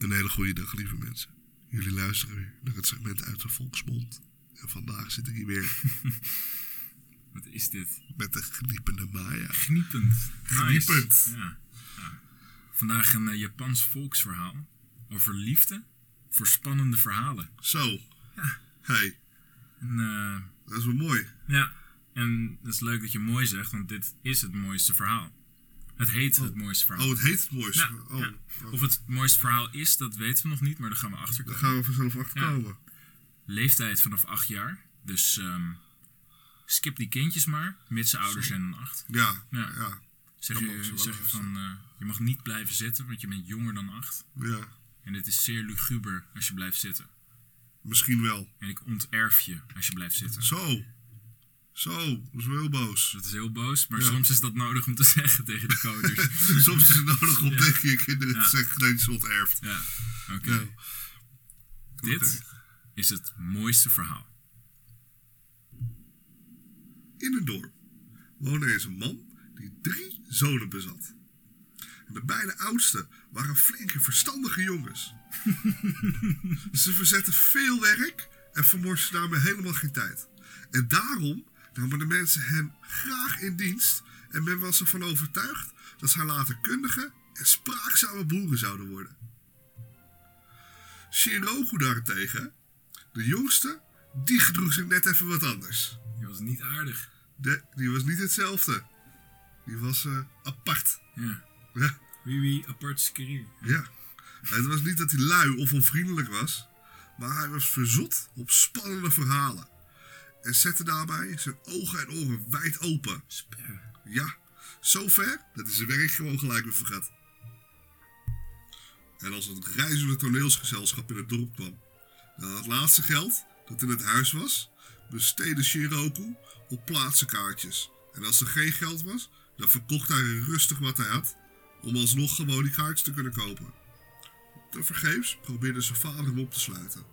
Een hele goede dag, lieve mensen. Jullie luisteren weer naar het segment uit de Volksmond. En vandaag zit ik hier weer Wat is dit? met de geniepende Maya. Gniepend. Nice. Gniepend. Ja. Ja. Vandaag een eh, Japans volksverhaal over liefde voor spannende verhalen. Zo. Ja. Hey, En, eh, dat is wel mooi. ja, en het is leuk dat je mooi zegt, want dit is het mooiste verhaal. Het heet het mooiste verhaal. Oh, het heet het mooiste. Ja, oh, ja. oh. Of het mooiste verhaal is, dat weten we nog niet, maar daar gaan we achter Daar komen. gaan we vanzelf achter Ja. komen. Leeftijd vanaf 8 jaar. Dus ehm, skip die kindjes maar, mits ze ouder zijn dan 8. Ja, Ja. ja, Zeg je, wel zeg je van, eh, je mag niet blijven zitten, want je bent jonger dan 8. ja. En het is zeer luguber als je blijft zitten. Misschien wel. En ik onterf je als je blijft zitten. Zo. Zo, dat is wel heel boos. Dat is heel boos, maar Ja. soms is dat nodig om te zeggen tegen de coaches. Soms is het nodig om tegen je kinderen te zeggen dat je ze onterft. ja, oké. Dit is het mooiste verhaal. In een dorp woonde eens een man die drie zonen bezat. De beide oudste waren flinke, verstandige jongens. Ze verzetten veel werk en vermorsten daarmee helemaal geen tijd. En daarom namen de mensen hen graag in dienst en men was ervan overtuigd dat zij later kundige en spraakzame boeren zouden worden. Shinroku daarentegen, de jongste, die gedroeg zich net even wat anders. Die was niet aardig. De, die was niet hetzelfde. Die was eh, apart. Ja. Ja, Wie wie apart ja. Het was niet dat hij lui of onvriendelijk was, maar hij was verzot op spannende verhalen. En zette daarbij zijn ogen en oren wijd open. Sperren. Ja, zo ver dat hij zijn werk gewoon gelijk weer vergat. En als het reizende toneelsgezelschap in het dorp kwam, dan het laatste geld dat in het huis was, besteedde Shiroku op plaatsenkaartjes. En als er geen geld was, dan verkocht hij rustig wat hij had, om alsnog gewoon die kaartjes te kunnen kopen. Tevergeefs probeerde zijn vader hem op te sluiten.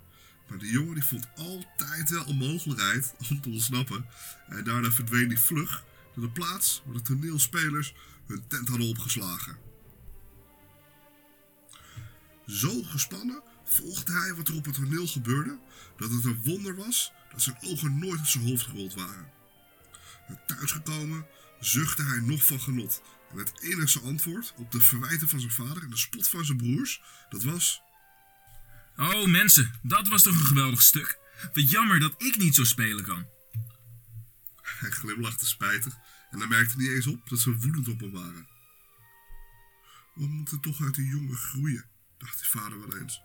Maar de jongen die vond altijd wel een mogelijkheid om te ontsnappen. En daarna verdween hij vlug naar de plaats waar de toneelspelers hun tent hadden opgeslagen. Zo gespannen volgde hij wat er op het toneel gebeurde, dat het een wonder was dat zijn ogen nooit op zijn hoofd gerold waren. En thuisgekomen zuchtte hij nog van genot. En het enige antwoord op de verwijten van zijn vader en de spot van zijn broers, dat was... Oh mensen, dat was toch een geweldig stuk. Wat jammer dat ik niet zo spelen kan. Hij glimlachte spijtig en hij merkte niet eens op dat ze woedend op hem waren. We moeten toch uit die jongen groeien, dacht die vader wel eens.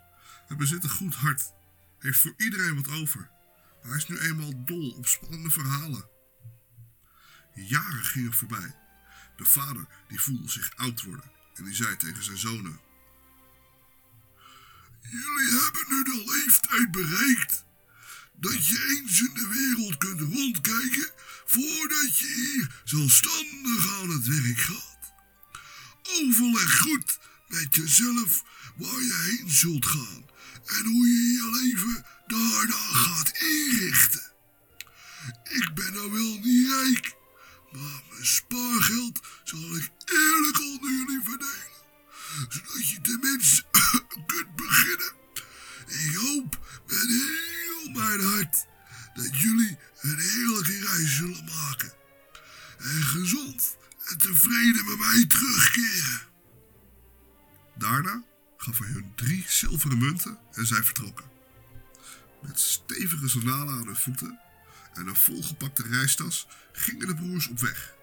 Hij bezit een goed hart, heeft voor iedereen wat over. Hij is nu eenmaal dol op spannende verhalen. Jaren gingen voorbij. De vader die voelde zich oud worden en die zei tegen zijn zonen... Jullie hebben nu de leeftijd bereikt dat je eens in de wereld kunt rondkijken voordat je hier zelfstandig aan het werk gaat. Overleg goed met jezelf waar je heen zult gaan en hoe je je leven daarna gaat inrichten. Ik ben nou wel niet rijk, maar mijn spaargeld zal ik eerlijk onder jullie verdelen, zodat je tenminste kunt beginnen. Ik hoop met heel mijn hart dat jullie een heerlijke reis zullen maken. En gezond en tevreden met mij terugkeren. Daarna gaf hij hun drie zilveren munten en zij vertrokken. Met stevige sandalen aan hun voeten en een volgepakte reistas gingen de broers op weg.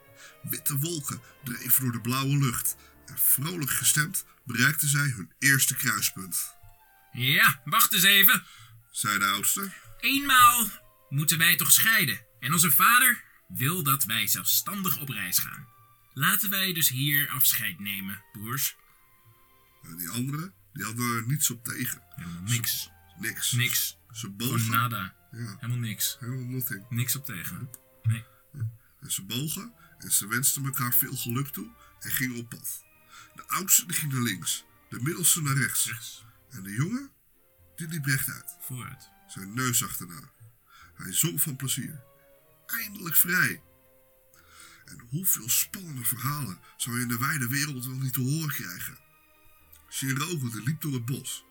Witte wolken dreven door de blauwe lucht en vrolijk gestemd bereikten zij hun eerste kruispunt. Ja, wacht eens even. zei de oudste. Eenmaal moeten wij toch scheiden. En onze vader wil dat wij zelfstandig op reis gaan. Laten wij dus hier afscheid nemen, broers. En die anderen, die hadden er niets op tegen. Helemaal niks. Niks. Niks. Ze bogen. nada. Ja, Helemaal niks. helemaal nothing. Niks op tegen. Nee. En ze bogen en ze wensten elkaar veel geluk toe en gingen op pad. De oudste die ging naar links, de middelste naar rechts. En de jongen, die liep rechtuit, Vooruit. zijn neus achterna. Hij zong van plezier. Eindelijk vrij. En hoeveel spannende verhalen zou je in de wijde wereld wel niet te horen krijgen? Shiroku die liep door het bos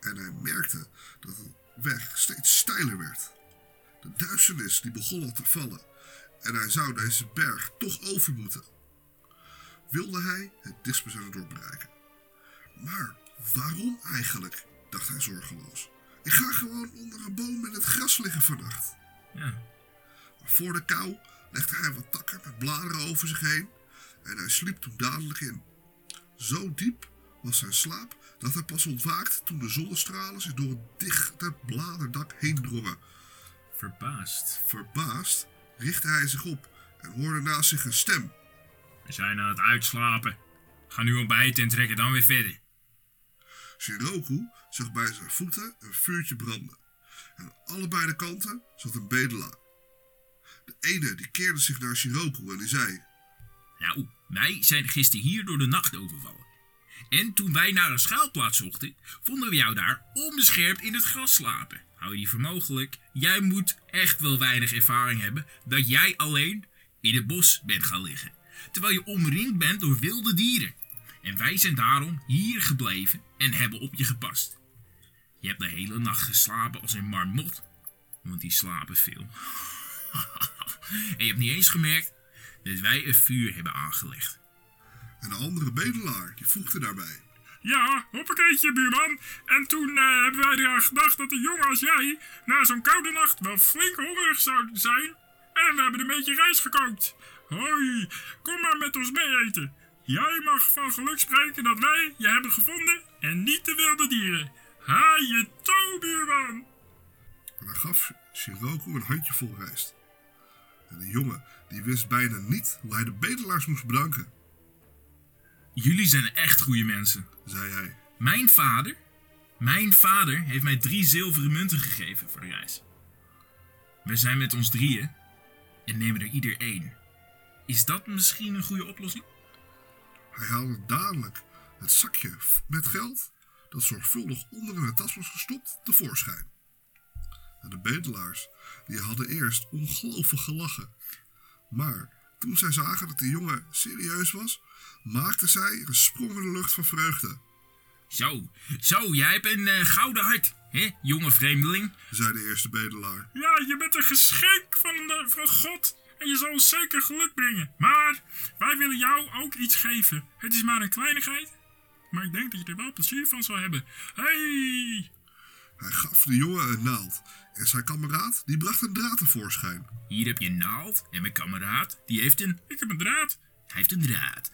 En hij merkte dat de weg steeds steiler werd. De duisternis die begon al te vallen en hij zou deze berg toch over moeten. Wilde hij het dichtstbijzijnde dorp bereiken. Maar waarom eigenlijk, dacht hij zorgeloos. Ik ga gewoon onder een boom in het gras liggen vannacht. Ja. Voor de kou legde hij wat takken met bladeren over zich heen en hij sliep toen dadelijk in. Zo diep was zijn slaap dat hij pas ontwaakte toen de zonnestralen zich door het dichte bladerdak heen drongen. Verbaasd. Verbaasd richtte hij zich op en hoorde naast zich een stem. We zijn aan het uitslapen. Ga nu ontbijten en trekken dan weer verder. Shiroku zag bij zijn voeten een vuurtje branden. En aan allebei de kanten zat een bedelaar. De ene die keerde zich naar Shiroku en die zei... Nou, wij zijn gisteren hier door de nacht overvallen. En toen wij naar een schuilplaats zochten, vonden we jou daar onbeschermd in het gras slapen. Hou je voor mogelijk? Jij moet echt wel weinig ervaring hebben dat jij alleen in het bos bent gaan liggen. Terwijl je omringd bent door wilde dieren. En wij zijn daarom hier gebleven en hebben op je gepast. Je hebt de hele nacht geslapen als een marmot, want die slapen veel. en je hebt niet eens gemerkt dat wij een vuur hebben aangelegd. En de andere bedelaar die voegde daarbij. Ja, hoppakeetje, buurman. En toen eh, hebben wij eraan gedacht dat een jongen als jij na zo'n koude nacht wel flink hongerig zou zijn. En we hebben een beetje rijst gekookt. Hoi, kom maar met ons mee eten. Jij mag van geluk spreken dat wij je hebben gevonden en niet de wilde dieren. Ha je toe, buurman. En hij gaf Shiroku een handjevol rijst. En de jongen die wist bijna niet hoe hij de bedelaars moest bedanken, Jullie zijn echt goede mensen. zei hij. Mijn vader, mijn vader heeft mij drie zilveren munten gegeven voor de reis. We zijn met ons drieën en nemen er ieder één. Is dat misschien een goede oplossing? Hij haalde dadelijk het zakje met geld, dat zorgvuldig onder in de tas was gestopt, tevoorschijn. En de bedelaars die hadden eerst ongelooflijk gelachen. Maar toen zij zagen dat de jongen serieus was, maakten zij een sprong in de lucht van vreugde, Zo, zo, jij hebt een eh, gouden hart, hè, jonge vreemdeling? zei de eerste bedelaar. Ja, je bent een geschenk van, de, van God. En je zal ons zeker geluk brengen. Maar wij willen jou ook iets geven. Het is maar een kleinigheid. Maar ik denk dat je er wel plezier van zal hebben. Hey! Hij gaf de jongen een naald en zijn kameraad die bracht een draad tevoorschijn. Hier heb je een naald en mijn kameraad, die heeft een... Ik heb een draad. Hij heeft een draad.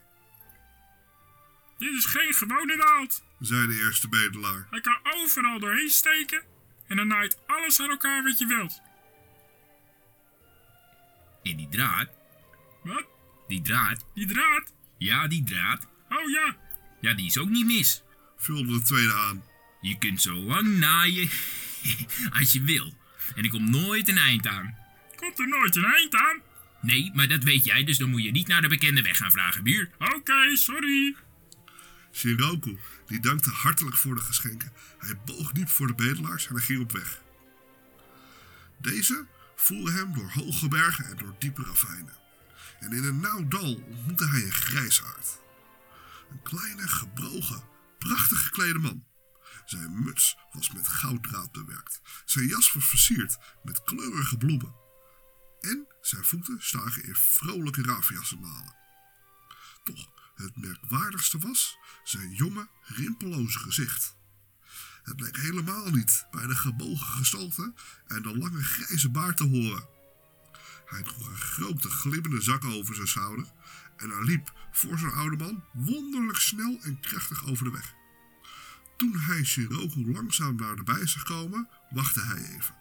Dit is geen gewone naald. zei de eerste bedelaar. Hij kan overal doorheen steken. En dan naait alles aan elkaar wat je wilt. En die draad, Wat? die draad, Die draad? ja, die draad, Oh ja. ja, die is ook niet mis. Vulde de tweede aan. Je kunt zo lang naaien als je wil. En er komt nooit een eind aan. Komt er nooit een eind aan? Nee, maar dat weet jij, dus dan moet je niet naar de bekende weg gaan vragen, buur. Oké, sorry. Shiroku die dankte hartelijk voor de geschenken. Hij boog diep voor de bedelaars en hij ging op weg. Deze voeren hem door hoge bergen en door diepe ravijnen. En in een nauw dal ontmoette hij een grijsaard. Een kleine, gebrogen, prachtig geklede man. Zijn muts was met gouddraad bewerkt. Zijn jas was versierd met kleurige bloemen. En zijn voeten staken in vrolijke raviassenmalen. Toch, het merkwaardigste was zijn jonge, rimpelloze gezicht. Het leek helemaal niet bij de gebogen gestalte en de lange grijze baard te horen. Hij droeg een grote glimmende zak over zijn schouder en hij liep voor zijn oude man wonderlijk snel en krachtig over de weg. Toen hij Shiroku langzaam naderbij zag komen, wachtte hij even.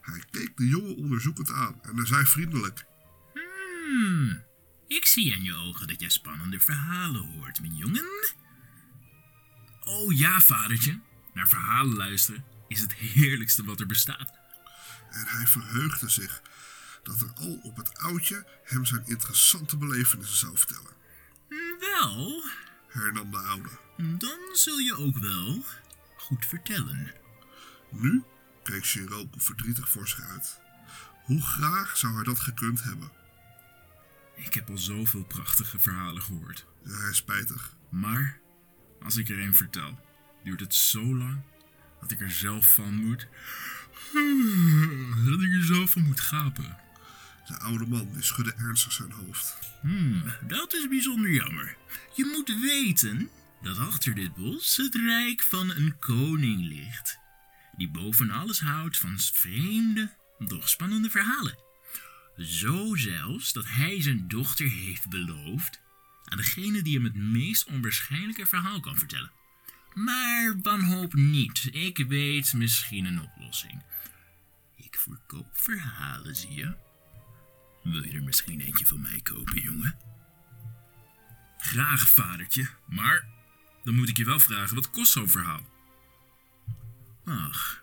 Hij keek de jongen onderzoekend aan en hij zei vriendelijk: Hmm, ik zie aan je ogen dat jij spannende verhalen hoort, mijn jongen. Oh ja, vadertje. Naar verhalen luisteren is het heerlijkste wat er bestaat. En hij verheugde zich dat er al op het oudje hem zijn interessante belevenissen zou vertellen, Wel, hernam de oude. dan zul je ook wel goed vertellen. Nu keek Shiroku verdrietig voor zich uit. Hoe graag zou hij dat gekund hebben? Ik heb al zoveel prachtige verhalen gehoord. zei hij spijtig. Maar als ik er een vertel, duurt het zo lang dat ik er zelf van moet. Dat ik er zelf van moet gapen. De oude man schudde ernstig zijn hoofd. Hmm, dat is bijzonder jammer. Je moet weten dat achter dit bos het rijk van een koning ligt. Die boven alles houdt van vreemde, doch spannende verhalen. Zo zelfs dat hij zijn dochter heeft beloofd aan degene die hem het meest onwaarschijnlijke verhaal kan vertellen. Maar wanhoop niet, ik weet misschien een oplossing. Ik verkoop verhalen, zie je. Wil je er misschien eentje van mij kopen, jongen? Graag, vadertje. Maar dan moet ik je wel vragen, wat kost zo'n verhaal? Ach,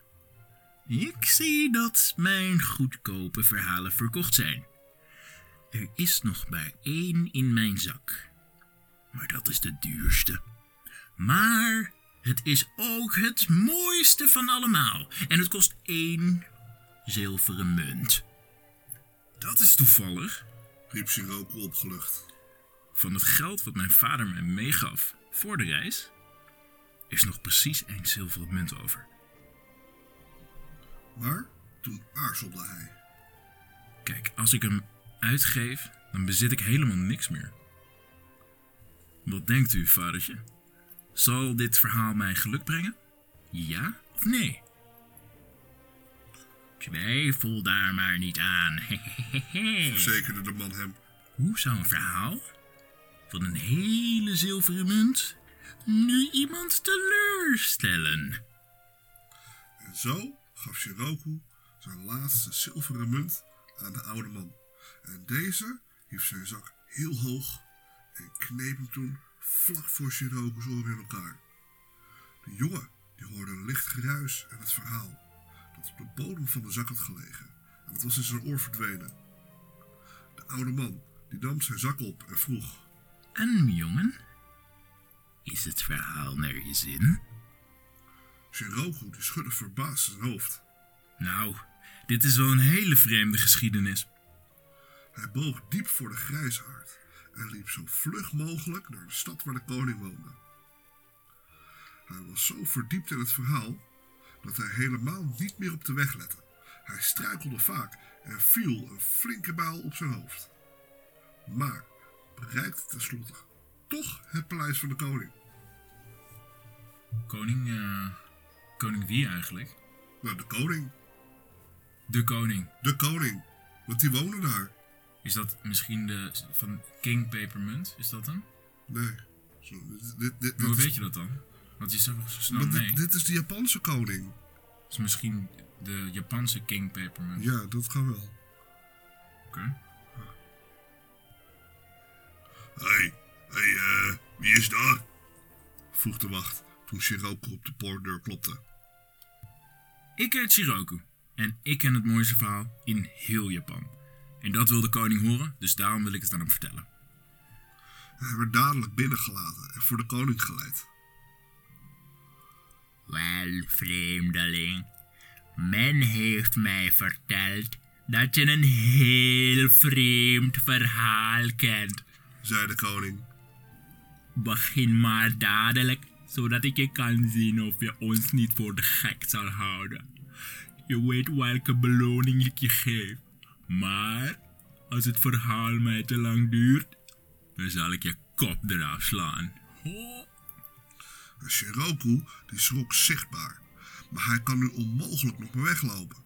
ik zie dat mijn goedkope verhalen verkocht zijn. Er is nog maar één in mijn zak. Maar dat is de duurste. Maar het is ook het mooiste van allemaal. En het kost één zilveren munt. Dat is toevallig. riep Siroku opgelucht. Van het geld wat mijn vader mij meegaf voor de reis, is nog precies één zilveren munt over. Maar toen aarzelde hij. Kijk, als ik hem uitgeef, dan bezit ik helemaal niks meer. Wat denkt u, vadertje? Zal dit verhaal mij geluk brengen? Ja of nee? Twijfel daar maar niet aan. Verzekerde de man hem. Hoe zou een verhaal van een hele zilveren munt nu iemand teleurstellen? En zo gaf Shiroku zijn laatste zilveren munt aan de oude man. En deze hief zijn zak heel hoog en kneep hem toen vlak voor Shiroku's oren in elkaar. De jongen die hoorde een licht geruis en het verhaal dat op de bodem van de zak had gelegen. En het was in zijn oor verdwenen. De oude man die nam zijn zak op en vroeg. En jongen, is het verhaal naar je zin? Shiroku die schudde verbaasd zijn hoofd. Nou, dit is wel een hele vreemde geschiedenis. Hij boog diep voor de grijsaard en liep zo vlug mogelijk naar de stad waar de koning woonde. Hij was zo verdiept in het verhaal dat hij helemaal niet meer op de weg lette. Hij struikelde vaak en viel een flinke buil op zijn hoofd. Maar bereikte tenslotte toch het paleis van de koning. Koning, eh, koning wie eigenlijk? Nou, de koning, De koning. de koning, want die woonde daar. Is dat misschien de van King Papermunt? Is dat hem? Nee, zo, dit, dit, dit, Maar hoe weet je dat dan? Want je zag zo snel nee. dit is de Japanse koning. is misschien de Japanse King Papermunt. Ja, dat kan wel. Oké. Hé, hey, hey, eh, wie is daar? vroeg de wacht toen Shiroku op de poortdeur klopte. Ik heet Shiroku. En ik ken het mooiste verhaal in heel Japan. En dat wil de koning horen, dus daarom wil ik het aan hem vertellen. Hij werd dadelijk binnengelaten en voor de koning geleid. Wel, vreemdeling. Men heeft mij verteld dat je een heel vreemd verhaal kent. zei de koning. Begin maar dadelijk, zodat ik je kan zien of je ons niet voor de gek zal houden. Je weet welke beloning ik je geef. Maar als het verhaal mij te lang duurt, dan zal ik je kop eraf slaan. Ho. En Shiroku die schrok zichtbaar, maar hij kan nu onmogelijk nog meer weglopen.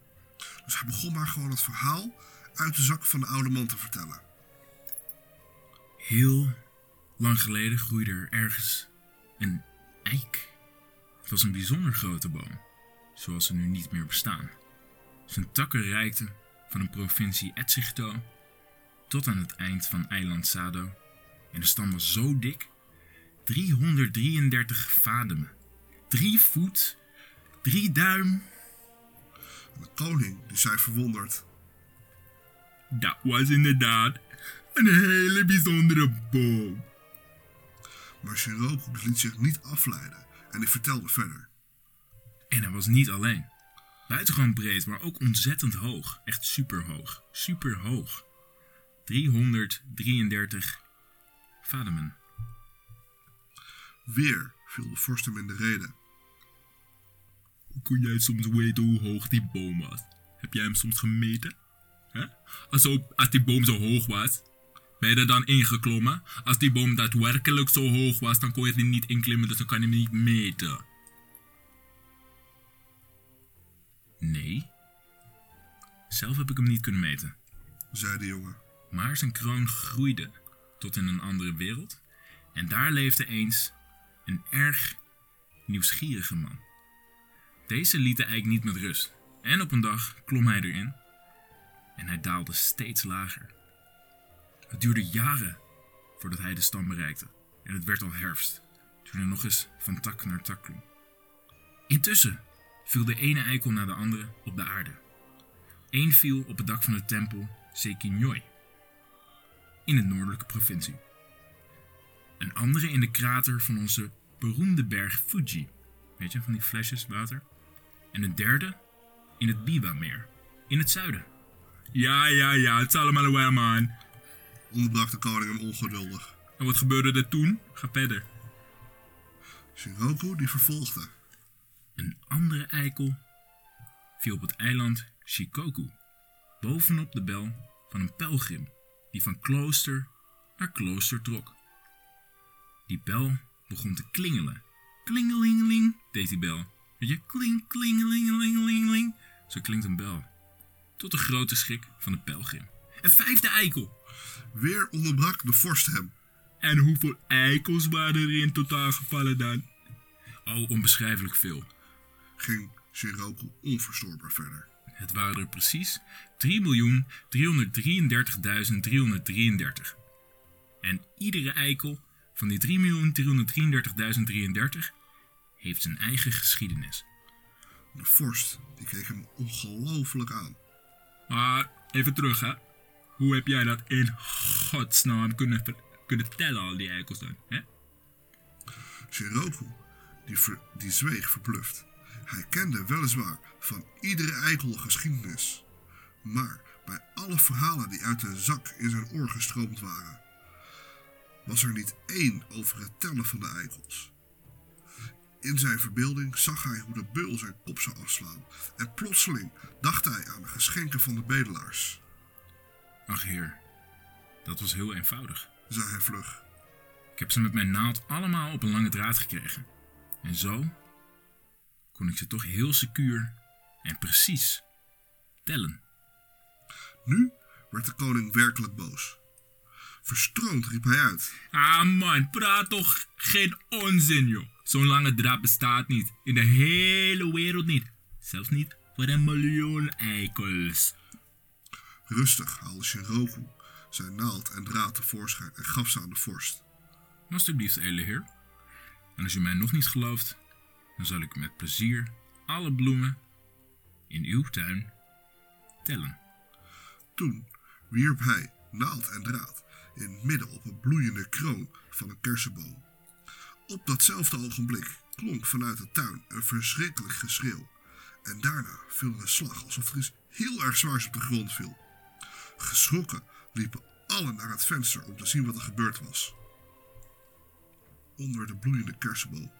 Dus hij begon maar gewoon het verhaal uit de zak van de oude man te vertellen. Heel lang geleden groeide er ergens een eik. Het was een bijzonder grote boom, zoals ze nu niet meer bestaan. Zijn takken reikten van de provincie Etsigto tot aan het eind van eiland Sado. En de stam was zo dik, 333 vademen. Drie voet, drie duim. De koning die zei verwonderd. Dat was inderdaad een hele bijzondere boom. Maar Shiroku die liet zich niet afleiden en die vertelde verder. En hij was niet alleen. Buitengewoon breed, maar ook ontzettend hoog. Echt super hoog. Super hoog. 333 vademen. Weer viel de vorst hem in de rede. Hoe kon jij soms weten hoe hoog die boom was? Heb jij hem soms gemeten? Als, als die boom zo hoog was, ben je er dan ingeklommen? Als die boom daadwerkelijk zo hoog was, dan kon je er niet inklimmen, dus dan kan je hem niet meten. Nee. Zelf heb ik hem niet kunnen meten. zei de jongen. Maar zijn kroon groeide tot in een andere wereld. En daar leefde eens een erg nieuwsgierige man. Deze liet de eik niet met rust. En op een dag klom hij erin. En hij daalde steeds lager. Het duurde jaren voordat hij de stam bereikte. En het werd al herfst. Toen hij nog eens van tak naar tak klom. Intussen viel de ene eikel na de andere op de aarde. Eén viel op het dak van de tempel Sekinoi in de noordelijke provincie. Een andere in de krater van onze beroemde berg Fuji. Weet je, van die flesjes water. En een derde in het Biwa-meer, in het zuiden. Ja, ja, ja, het is allemaal wel, man. Onderbrak de koning hem ongeduldig. En wat gebeurde er toen? Ga verder. Shinroku die vervolgde. Een andere eikel viel op het eiland Shikoku, bovenop de bel van een pelgrim die van klooster naar klooster trok. Die bel begon te klingelen. Klingelingeling deed die bel. Weet je, kling, klingelingelingeling. Zo klinkt een bel. Tot de grote schrik van de pelgrim. Een vijfde eikel. Weer onderbrak de vorst hem. En hoeveel eikels waren er in totaal gevallen dan? Oh, onbeschrijfelijk veel. Ging Shinroku onverstoorbaar verder. Het waren er precies 3.333.333. En iedere eikel van die 3.333.033 heeft zijn eigen geschiedenis. De vorst die keek hem ongelooflijk aan. Maar even terug, hè. Hoe heb jij dat in godsnaam kunnen, kunnen vertellen, al die eikels dan? Hè? Die, ver- die zweeg verbluft. Hij kende weliswaar van iedere eikel geschiedenis. Maar bij alle verhalen die uit de zak in zijn oor gestroomd waren, was er niet één over het tellen van de eikels. In zijn verbeelding zag hij hoe de beul zijn kop zou afslaan. En plotseling dacht hij aan de geschenken van de bedelaars, Ach heer, dat was heel eenvoudig. zei hij vlug. Ik heb ze met mijn naald allemaal op een lange draad gekregen. En zo kon ik ze toch heel secuur en precies tellen. Nu werd de koning werkelijk boos. Verstroomd riep hij uit. Ah man, praat toch geen onzin joh. Zo'n lange draad bestaat niet. In de hele wereld niet. Zelfs niet voor een miljoen eikels. Rustig haalde Shinroku zijn naald en draad tevoorschijn en gaf ze aan de vorst. Alsjeblieft, edele heer. En als u mij nog niet gelooft, dan zal ik met plezier alle bloemen in uw tuin tellen. Toen wierp hij naald en draad in het midden op een bloeiende kroon van een kersenboom. Op datzelfde ogenblik klonk vanuit de tuin een verschrikkelijk geschreeuw. En daarna viel een slag alsof er iets heel erg zwaars op de grond viel. Geschrokken liepen allen naar het venster om te zien wat er gebeurd was. Onder de bloeiende kersenboom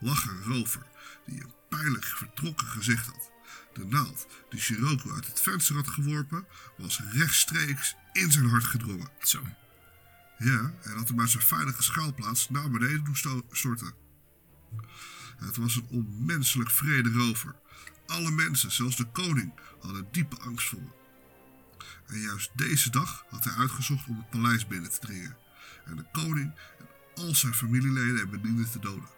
lag een rover die een pijnlijk vertrokken gezicht had. De naald die Shiroku uit het venster had geworpen was rechtstreeks in zijn hart gedrongen. Zo, Ja, en had hem uit zijn veilige schuilplaats naar beneden doen sto- storten. Het was een onmenselijk vrede rover. Alle mensen, zelfs de koning, hadden diepe angst voor hem. En juist deze dag had hij uitgezocht om het paleis binnen te dringen. En de koning en al zijn familieleden en bedienden te doden.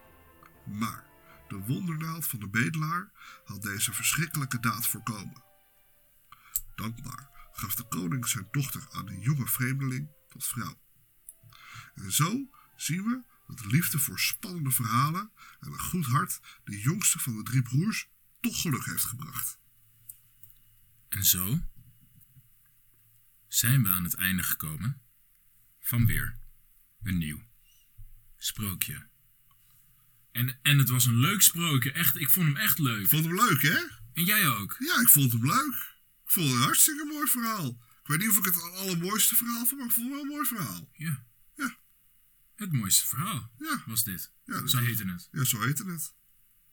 Maar de wondernaald van de bedelaar had deze verschrikkelijke daad voorkomen. Dankbaar gaf de koning zijn dochter aan de jonge vreemdeling tot vrouw. En zo zien we dat de liefde voor spannende verhalen en een goed hart de jongste van de drie broers toch geluk heeft gebracht. en zo zijn we aan het einde gekomen van weer een nieuw sprookje. En, en het was een leuk sprookje, echt, ik vond hem echt leuk. Ik vond hem leuk, hè? En jij ook? Ja, ik vond hem leuk. Ik vond het een hartstikke mooi verhaal. Ik weet niet of ik het allermooiste verhaal vond, maar ik vond het wel een mooi verhaal. Ja. Ja. Het mooiste verhaal Ja, was dit. Ja, Zo heette het. ja zo heette het.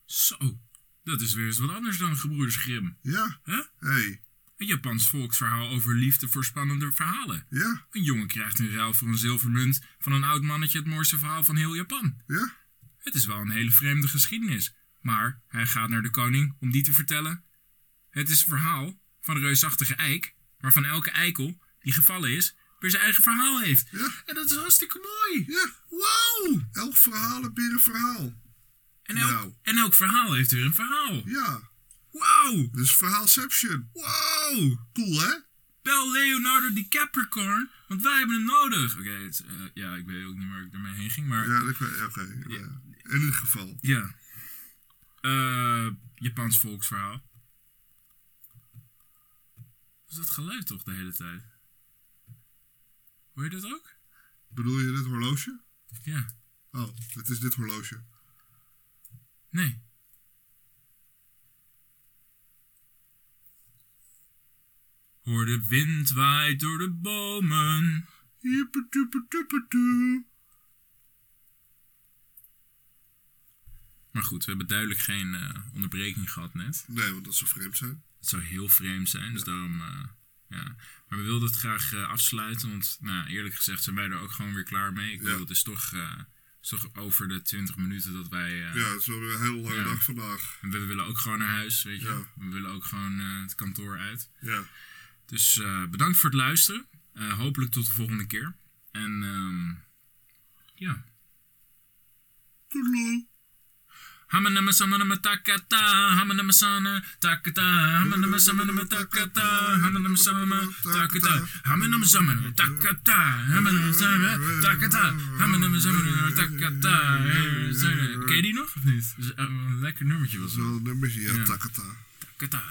Zo, Dat is weer eens wat anders dan gebroeders Grimm. Ja. Hè? hey. Een Japans volksverhaal over liefde voor spannende verhalen. Ja. Een jongen krijgt in ruil voor een zilvermunt van een oud mannetje het mooiste verhaal van heel Japan. Ja. Het is wel een hele vreemde geschiedenis. Maar hij gaat naar de koning om die te vertellen. Het is een verhaal van een reusachtige eik, waarvan elke eikel die gevallen is, weer zijn eigen verhaal heeft. Ja. En dat is hartstikke mooi. Ja. Wow! Elk verhaal heb weer een verhaal. En elk, Nou. en elk verhaal heeft weer een verhaal. Ja. Wow! Dus verhaalception. Wow! Cool, hè? Bel Leonardo DiCaprio, want wij hebben hem nodig. Oké, eh, ja, ik weet ook niet waar ik ermee heen ging, maar... Ja, dat weet Oké. ja. In ieder geval. Ja. Eh, Japans volksverhaal. Was dat geluid toch de hele tijd? Hoor je dat ook? Bedoel je dit horloge? Ja. Oh, het is dit horloge. Nee. Hoor de wind waait door de bomen. Maar goed, we hebben duidelijk geen eh, onderbreking gehad net. Nee, want dat zou vreemd zijn. Het zou heel vreemd zijn, dus daarom... eh, ja. Maar we wilden het graag eh, afsluiten, want nou, eerlijk gezegd zijn wij er ook gewoon weer klaar mee. Ik Ja. bedoel, het is toch, is toch over de 20 minuten dat wij... Ja, het is wel weer een hele lange dag vandaag. en we willen ook gewoon naar huis, weet je. Ja. We willen ook gewoon het kantoor uit. Ja. Dus bedankt voor het luisteren. Hopelijk tot de volgende keer. En ehm ja. Toedeloe. Hamanama samanama takata, hamanama sana takata, hamanama samanama takata, hamanama samama takata, hamanama samanama takata, hamanama samama takata, hamanama samanama takata. Ken je die nog of niet? Dat is, eh, een lekker nummertje was wel een nummertje, Ja. takata. Takata.